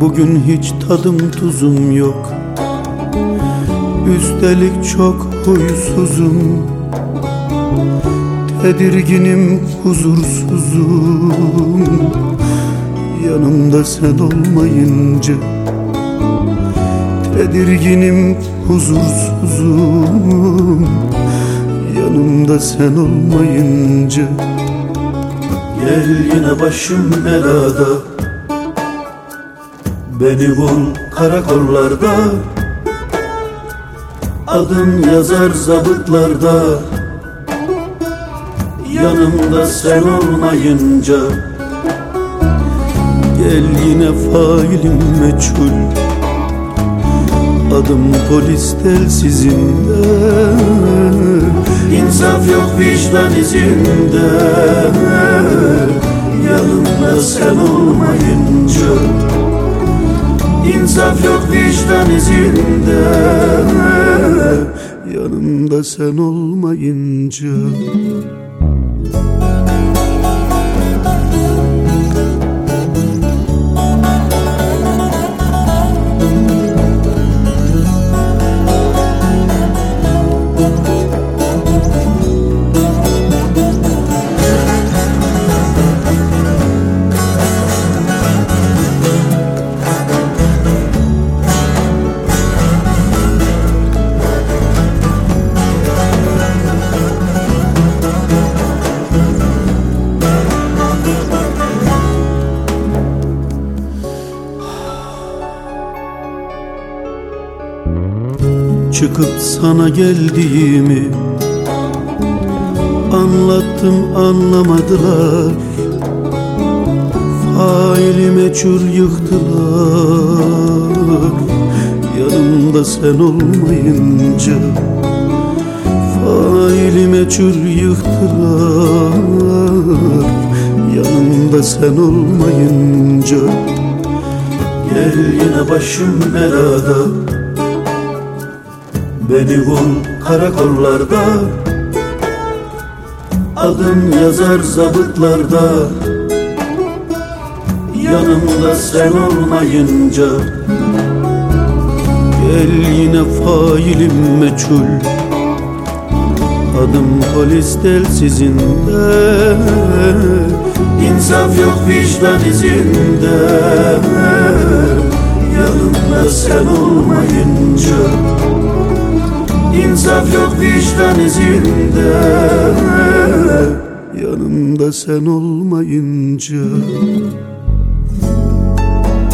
Bugün hiç tadım tuzum yok. Üstelik çok huysuzum. Tedirginim huzursuzum. Yanımda sen olmayınca Tedirginim huzursuzum. Yanımda sen olmayınca Gel yine başım belada Beni bul karakollarda. Adım yazar zabıtlarda. Yanımda sen olmayınca. Gel yine failim meçhul. Adım polis telsizinde İnsaf yok vicdan izinde Yanımda sen olmayınca İnsaf yok vicdan izinde. Yanımda sen olmayınca Çıkıp sana geldiğimi Anlattım anlamadılar. Faili meçhul yıktılar. Yanımda sen olmayınca Faili meçhul yıktılar. Yanımda sen olmayınca Gel yine başım belada Beni bul karakollarda. Adım yazar zabıtlarda. Yanımda sen olmayınca Gel yine failim meçhul. Adım polis telsizinde İnsaf yok vicdan izinde. Yanımda sen olmayınca İnsaf yok vicdan izinde. Yanımda sen olmayınca